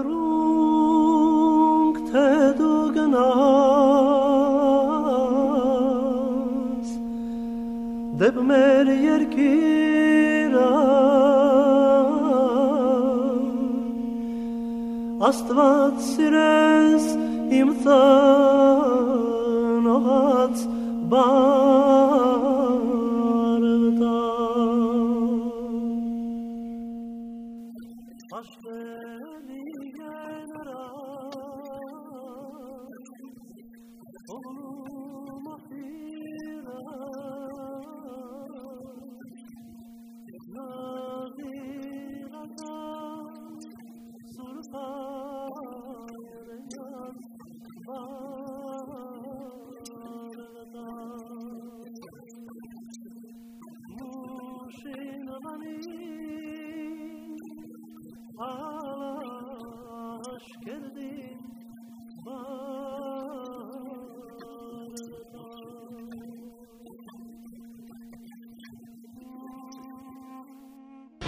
կրունկ թե դու գնաս դեպ մեր երկիրը Աստված սիրես իմ ծնողած բարդա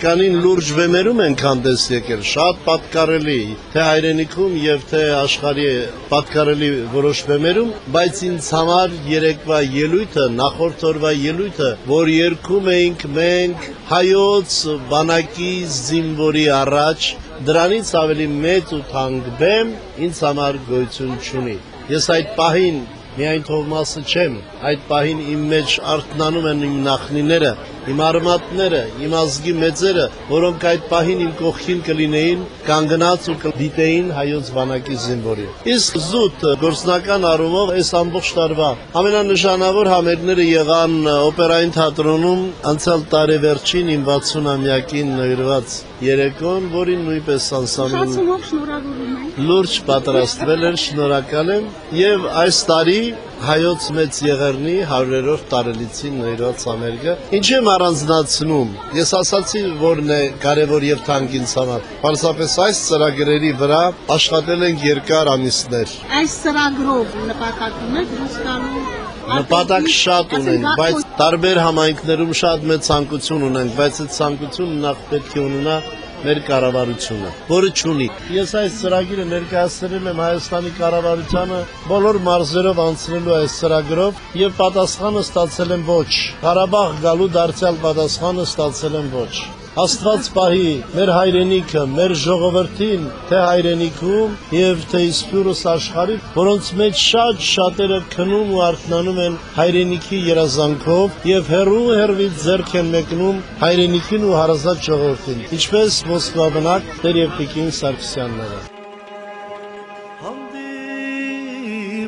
Կանին լուրջ վեմերում ենք հանդես եկել, շատ պատկարելի, թե հայրենիքում եւ թե աշխարհի պատկարելի որոշ վեմերում, բայց ինձ համար երեկվա ելույթը, նախորդ օրվա ելույթը, որ երկում էինք մենք հայոց բանակի զինվորի առաջ, դրանից ավելի մեծ ու թանկ բեմ ինձ համար գոյություն չունի։ Ես այդ պահին միայն Թովմասը չեմ, այդ պահին իմ մեջ արթնանում են իմ նախնիները, իմ արմատները, իմ ազգի մեծերը, որոնք այդ պահին իմ կողքին կլինեին, կանգնած ու կդիտեին հայոց բանակի զինվորին։ Իսկ զուտ գործնական առումով այս ամբողջ տարվա ամենանշանավոր համերգները եղան օպերային թատրոնում անցյալ տարեվերջին իմ 60-ամյակին նվիրված երեկոն, որին նույնպես ենք։ լուրջ պատրաստվել էր, շնորհակալ եմ եւ այս տարի հայոց մեծ եղերնի 100-րդ տարելիցին նվիրված համերգը ինչ եմ առանձնացնում ես ասացի որն է կարևոր եւ թանկ ինձ համար պարզապես այս ծրագրերի վրա աշխատել ենք երկար ամիսներ Այս ծրագրով նպատակ ունեք դուրս գալու նպատակ շատ ունենք բայց տարբեր համայնքներում շատ մեծ ցանկություն ունենք բայց այդ ցանկությունը նախ պետք է ունենա մեր կառավարությունը, որը ճունի։ Ես այս ծրագիրը ներկայացրել եմ Հայաստանի կառավարությանը բոլոր մարզերով անցնելու այս ծրագրով եւ պատասխանը ստացել եմ ոչ։ Ղարաբաղ գալու դարձյալ պատասխանը ստացել եմ ոչ։ Աստված պահի մեր հայրենիքը, մեր ժողովրդին, թե հայրենիքում եւ թե իսպյուրս աշխարհի, որոնց մեջ շատ շատերը քնում ու արթնանում են հայրենիքի երազանքով եւ հերու հերվից ձեռք են մեկնում հայրենիքին ու հարազատ ժողովրդին, ինչպես Մոսկվաբնակ Տեր Եվտիկին Սարգսյանները։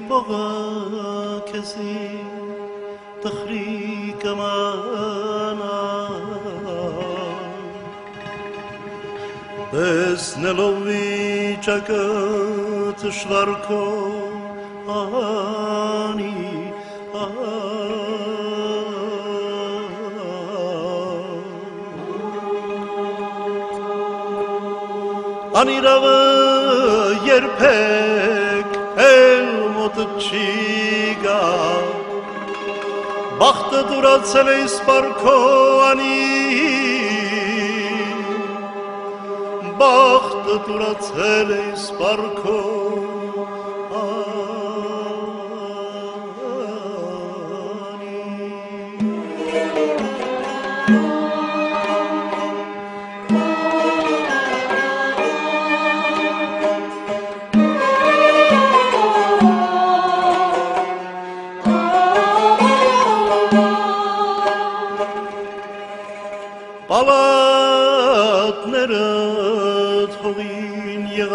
հանդիպողը քեզի տխրի կմանա տեսնելով վիճակը թշվարքո անի Անիրավը երբեք էլ մոտը չի գա Բախտը դուրացել է սպարքո անի Բախտը դուրացել է սպարքո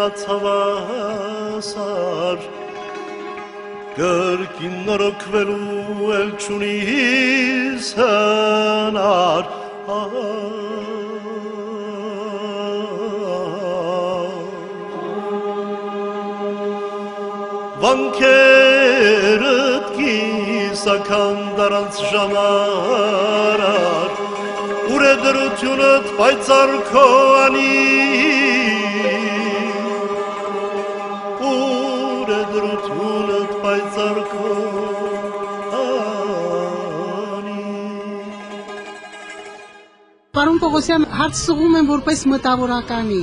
թողին եղած հավասար Կրկին նորոգվելու էլ չունիս հնար Վանքերըտ կիսական դարանց ժամարար ուր է դրությունըտ պայծար քո անի Պարոն Պողոսյան, հարց սղում եմ որպես մտավորականի։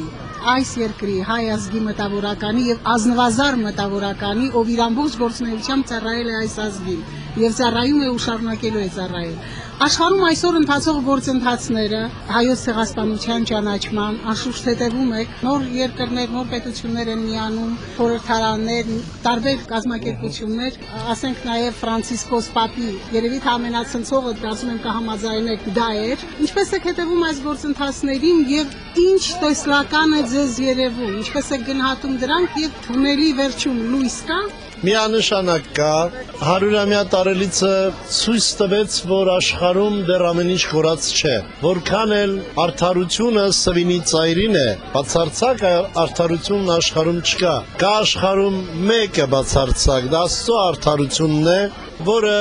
այս երկրի հայ ազգի մտավորականի եւ ազնվազար մտավորականի, ով իր ամբողջ գործունեությամբ ծառայել է այս ազգին եւ ծառայում է ու շարունակելու է ծառայել։ Աշխարհում այսօր ընթացող գործընթացները հայոց ցեղասպանության ճանաչման անշուշտ հետևում եք նոր երկրներ, նոր պետություններ են միանում, խորհրդարաններ, տարբեր կազմակերպություններ, ասենք նաև Ֆրանցիսկոս Պապի, երևի թե ամենացնցողը դասում եմ կհամաձայնեք դա էր։ Ինչպես եք հետևում այս գործընթացներին եւ ինչ տեսլական է ձեզ երևում, ինչպես եք գնահատում դրանք եւ թունելի վերջում լույս կա Միանշանակ կա հարյուրամյա տարելիցը ցույց տվեց, որ աշխարհում դեռ ամեն ինչ կորած չէ։ Որքան էլ արդարությունը սվինի ծայրին է, բացարձակ արդարությունն աշխարհում չկա։ Կա աշխարհում մեկը բացարձակ, դա Աստծո արդարությունն է, որը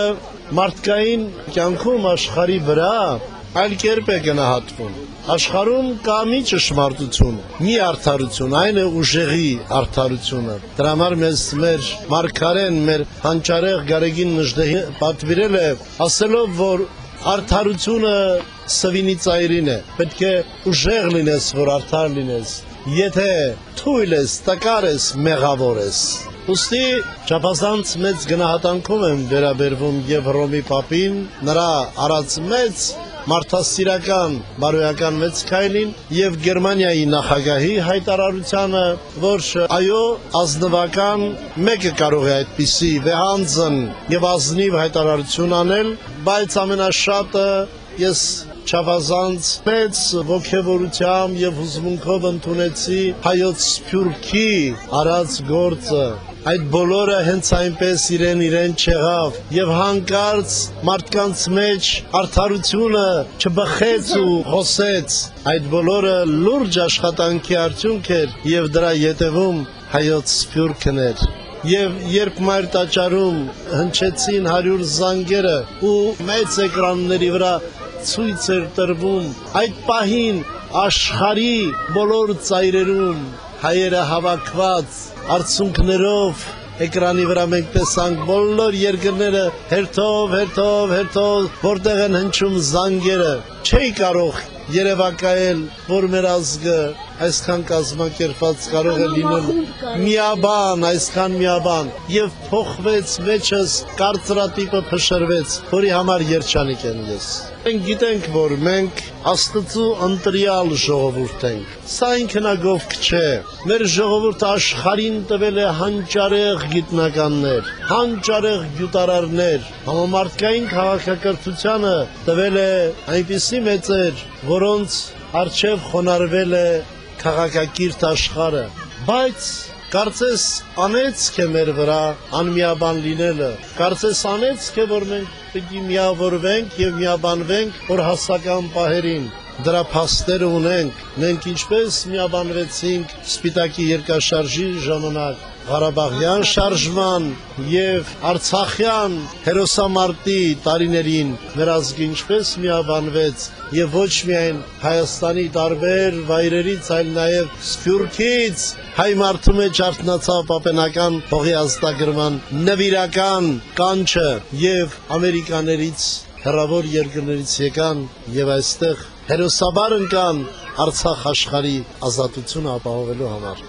մարդկային կյանքում աշխարի վրա այլ կերպ է գնահատվում։ Աշխարհում կա մի ճշմարտություն, մի արդարություն, այն է ուժեղի արդարությունը։ Դրա համար մեզ մեր մարգարեն, մեր հանճարեղ Գարեգին Նժդեհի պատվիրել է, ասելով, որ արդարությունը սվինի ծայրին է։ Պետք է ուժեղ լինես, որ արդար լինես։ Եթե թույլ ես, տկար ես, մեղավոր ես։ Ոստի չափազանց մեծ գնահատանքով եմ վերաբերվում եւ Հռոմի Պապին, նրա արած մեծ մարդասիրական բարոյական մեծ քայլին եւ Գերմանիայի նախագահի հայտարարությանը, որ այո, ազնվական մեկը կարող է այդպիսի վեհանձն եւ ազնիվ հայտարարություն անել, բայց ամենաշատը ես չավազանց մեծ ողջավորությամբ եւ հուզմունքով ընդունեցի հայոց սփյուռքի արած գործը այդ բոլորը հենց այնպես իրեն իրեն չեղավ եւ հանկարծ մարդկանց մեջ արդարությունը չբխեց ու խոսեց այդ բոլորը լուրջ աշխատանքի արդյունք էր եւ դրա յետևում հայոց սփյուռքն էր Եվ երբ մայր տաճարում հնչեցին 100 զանգերը ու մեծ էկրանների վրա ցույց էր տրվում այդ պահին աշխարի բոլոր ծայրերում հայերը հավաքված արցունքներով էկրանի վրա մենք տեսանք բոլոր երկրները հերթով, հերթով, հերթով, որտեղ են հնչում զանգերը, չէի կարող երևակայել, որ մեր ազգը այսքան կազմակերպած կարող է լինել միաբան, այսքան միաբան եւ փոխվեց մեջս կարծրատիպը փշրվեց, որի համար երջանիկ եմ ես։ Մենք գիտենք, որ մենք Աստծո ընտրյալ ժողովուրդ ենք։ Սա ինքնագովք չէ։ Մեր ժողովուրդը աշխարհին տվել է հանճարեղ գիտնականներ, հանճարեղ գյուտարարներ, համամարտկային քաղաքակրթությանը տվել է այնպիսի մեծեր, որոնց արչև խոնարվել է քաղաքակիրթ աշխարը, բայց կարծես անեցք է մեր վրա անմիաբան լինելը, կարծես անեցք է, որ մենք պիտի միավորվենք եւ միաբանվենք որ հասական պահերին դրա փաստերը ունենք, մենք ինչպես միաբանվեցինք Սպիտակի երկաշարժի ժամանակ Ղարաբաղյան շարժման եւ Արցախյան հերոսամարտի տարիներին մեր ազգը ինչպես միաբանվեց եւ ոչ միայն Հայաստանի տարբեր վայրերից, այլ նաեւ Սփյուռքից հայ մարդու մեջ արտնացավ պապենական փողի ազատագրման նվիրական կանչը եւ ամերիկաներից հեռավոր երկրներից եկան եւ այստեղ հերոսաբար ընկան Արցախ աշխարհի ազատությունը ապահովելու համար։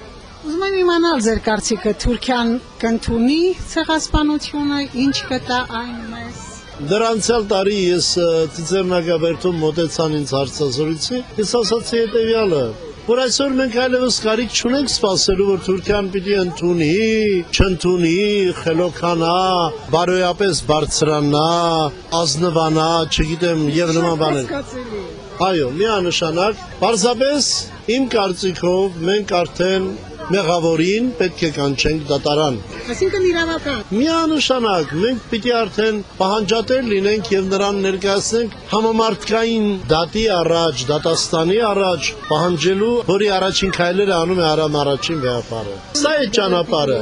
Ուզում եմ իմանալ ձեր կարծիքը Թուրքիան կընդունի ցեղասպանությունը, ինչ կտա այն մեզ։ Դրանցյալ տարի ես ծիծեռնակաբերտում մտեցան ինձ հարցազրույցի, ես ասացի հետեւյալը, որ այսօր մենք այլևս կարիք չունենք սпасելու, որ Թուրքիան պիտի ընդունի, չընդունի, խելոքանա, բարոյապես բարձրանա, ազնվանա, չգիտեմ, եւ նման բաներ։ Այո, միանշանակ, պարզապես իմ կարծիքով մենք արդեն մեղավորին պետք է կանչենք դատարան։ Այսինքն իրավապահ։ Միանշանակ մենք պիտի արդեն պահանջատեր լինենք եւ նրան ներկայացնենք համամարտկային դատի առաջ, դատաստանի առաջ պահանջելու, որի առաջին քայլերը անում է Արամ առաջին վեհապարը։ Սա է ճանապարհը։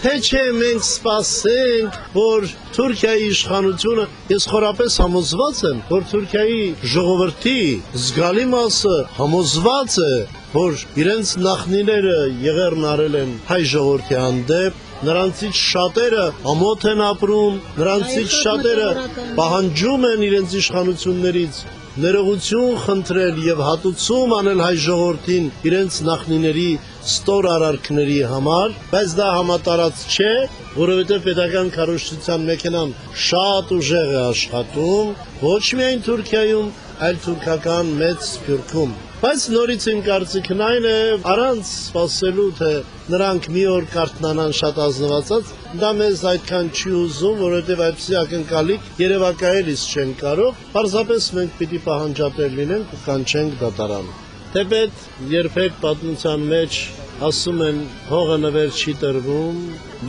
Թե չէ մենք սպասենք, որ Թուրքիայի իշխանությունը, ես խորապես համոզված եմ, որ Թուրքիայի ժողովրդի զգալի մասը համոզված է որ իրենց նախնիները եղերն արել են հայ ժողովրդի հանդեպ, նրանցից շատերը ամոթ են ապրում, նրանցից շատերը պահանջում են իրենց իշխանություններից ներողություն խնդրել եւ հատուցում անել հայ ժողովրդին իրենց նախնիների ստոր արարքների համար, բայց դա համատարած չէ, որովհետև պետական կառույցության մեքենան շատ ուժեղ է աշխատում, ոչ միայն Թուրքիայում, այլ թուրքական մեծ սփյուռքում։ Բայց նորից իմ կարծիքն այն է, առանց սпасելու թե նրանք մի օր կարտնանան շատ ազնվացած, դա մեզ այդքան չի ուզում, որովհետև այդպեսի ակնկալիք երևակայելիս չեն կարող։ Պարզապես մենք պիտի պահանջատեր լինենք ու կանչենք դատարանը։ Թեպետ երբեք պատմության մեջ ասում են հողը նվեր չի տրվում,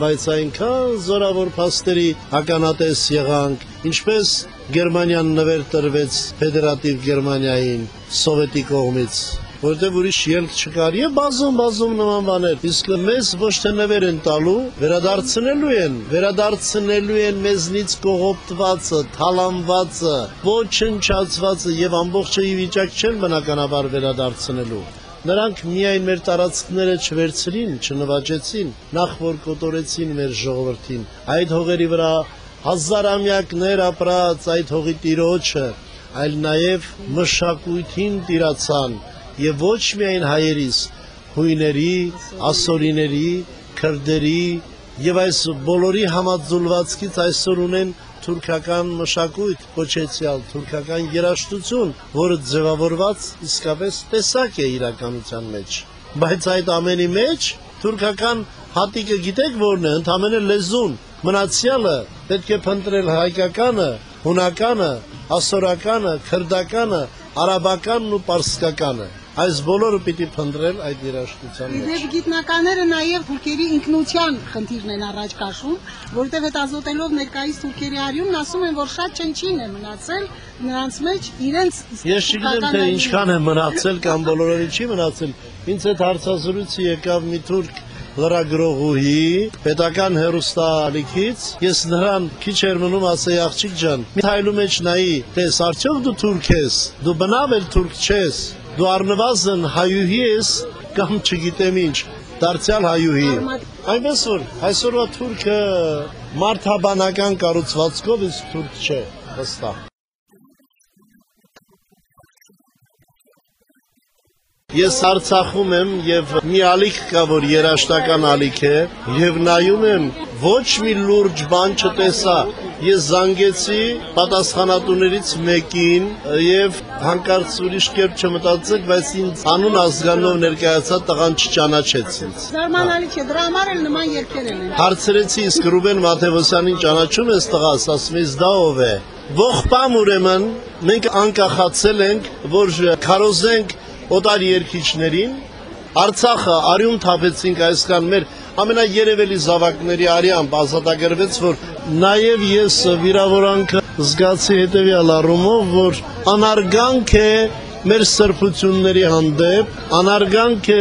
բայց այնքան զորավոր փաստերի ականատես եղանք, ինչպես Գերմանիան նվեր տրվեց ֆեդերատիվ Գերմանիային սովետի կողմից որտեղ ուրիշ ելք չկար եւ բազում բազում նման բաներ իսկ մեզ ոչ թե նվեր են տալու վերադարձնելու են վերադարձնելու են մեզնից կողոպտվածը թալանվածը ոչնչացվածը եւ ամբողջը ի վիճակ չեն բնականաբար վերադարձնելու Նրանք միայն մեր տարածքները չվերցրին, չնվաճեցին, նախ որ կոտորեցին մեր ժողովրդին։ Այդ հողերի վրա հազարամյակներ ապրած այդ հողի տիրոջը, այլ նաև մշակույթին տիրացան եւ ոչ միայն հայերիս, հույների, ասորիների, քրդերի եւ այս բոլորի համաձուլվածքից այսօր ունեն թուրքական մշակույթ, կոչեցյալ թուրքական երաժշտություն, որը ձևավորված իսկապես տեսակ է իրականության մեջ։ Բայց այդ ամենի մեջ թուրքական հատիկը գիտեք որն է, ընդամենը լեզուն, մնացյալը պետք է փնտրել հայկականը, հունականը, ասորականը, քրդականը, արաբականն ու պարսկականը այս բոլորը պիտի փնտրել այդ երաժշտության մեջ։ Իդեպ գիտնականները նաև թուրքերի ինքնության խնդիրն են առաջ քաշում, որովհետև այդ ազոտելով ներկայիս թուրքերի արյունն ասում են, որ շատ չնչին է մնացել նրանց մեջ իրենց Ես չգիտեմ թե ինչքան է մնացել կամ բոլորովին չի մնացել։ Ինձ հետ հարցազրույցի եկավ մի թուրք լրագրողուհի պետական հերոստալիքից ես նրան քիչ էր մնում ասեի աղջիկ ջան մի հայլու մեջ նայի տես արդյոք դու թուրք ես դու բնավ էլ թուրք չես դու առնվազն հայուհի ես կամ չգիտեմ ինչ, դարձյալ հայուհի։ Այնպես որ այսօրվա թուրքը մարդաբանական կառուցվածքով իսկ թուրք չէ, վստահ։ Ես Արցախում եմ եւ մի ալիք կա, որ երաշտական ալիք է եւ նայում եմ ոչ մի լուրջ բան չտեսա։ Ես զանգեցի պատասխանատուներից մեկին եւ հանկարծ ուրիշ կերպ չմտածեք, բայց ինձ անուն ազգանով ներկայացած տղան չճանաչեց ինձ։ Զարմանալի չէ, դրա համար էլ նման երկեր են։ Հարցրեցի, իսկ Ռուբեն Մաթեոսյանին ճանաչում ես տղաս, ասում ես դա ով է։ Ողբամ ուրեմն մենք անկախացել ենք, որ քարոզենք օտար երկիչներին Արցախը արյուն թափեցինք այսքան մեր ամենաերևելի զավակների արյամբ ազատագրվեց, որ նաև ես վիրավորանքը զգացի հետևյալ առումով, որ անարգանք է մեր սրբությունների հանդեպ, անարգանք է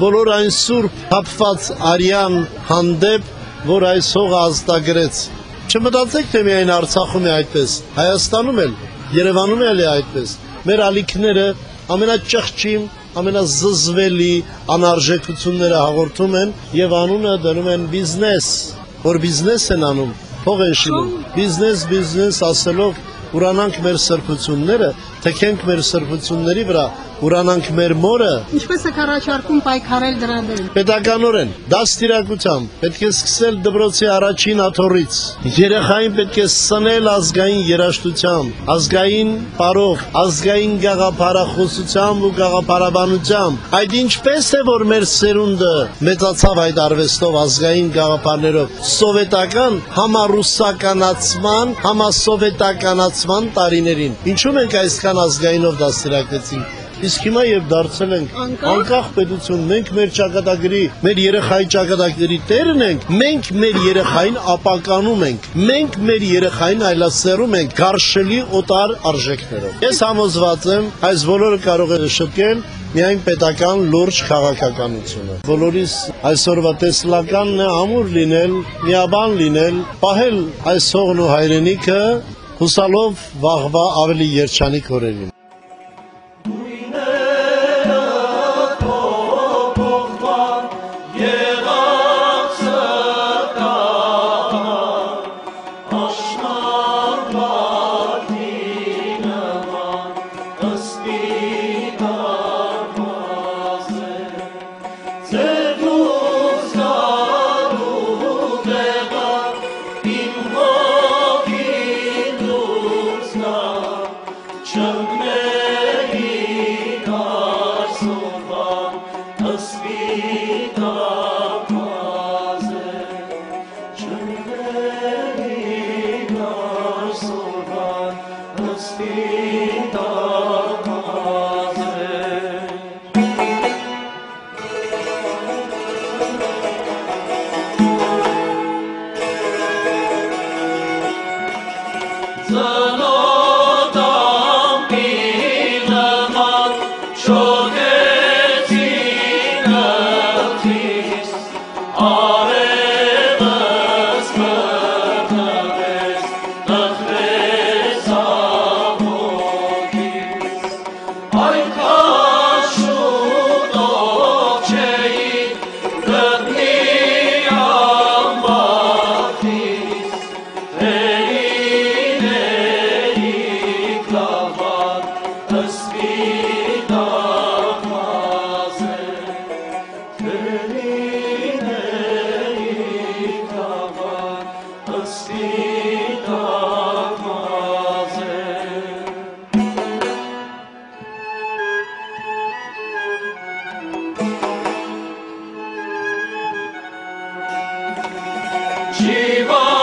բոլոր այն սուրբ հապված արյան հանդեպ, որ այս հողը ազատագրեց։ Չմտածեք, թե միայն Արցախում է այդպես, Հայաստանում էլ, Երևանում էլ է այդպես։ Մեր ալիքները ամենաճղճիմ, ամենազզվելի անարժեքությունները հաղորդում են եւ անունը դնում են բիզնես, որ բիզնես են անում, փող են շինում։ Բիզնես, բիզնես ասելով ուրանանք մեր սրբությունները, թքենք մեր սրբությունների վրա, ուրանանք մեր մորը։ Ինչպես եք առաջարկում պայքարել դրա դեմ։ Պետականորեն դաստիարակությամբ պետք է սկսել դպրոցի առաջին աթոռից։ Երեխային պետք է սնել ազգային երաժշտությամբ, ազգային բարով, ազգային գաղափարախոսությամբ ու գաղափարաբանությամբ։ Այդ ինչպես է որ մեր սերունդը մեծացավ այդ արվեստով ազգային գաղափարներով, սովետական համառուսականացման, համասովետականացման տարիներին։ Ինչու մենք այսքան ազգայինով դաստիարակվեցինք Իսկ հիմա եւ դարձել ենք անկախ? պետություն, մենք մեր ճակատագրի, մեր երեխայի ճակատագրի տերն ենք, մենք մեր երեխային ապականում ենք, մենք մեր երեխային այլասերում ենք գարշելի օտար արժեքներով։ Ես համոզված եմ, այս բոլորը կարող է շտկել միայն պետական լուրջ քաղաքականությունը։ Բոլորիս այսօրվա տեսլականն է ամուր լինել, միաբան լինել, պահել այս հողն ու հայրենիքը հուսալով վաղվա ավելի երջանիկ օրերին։ 希望。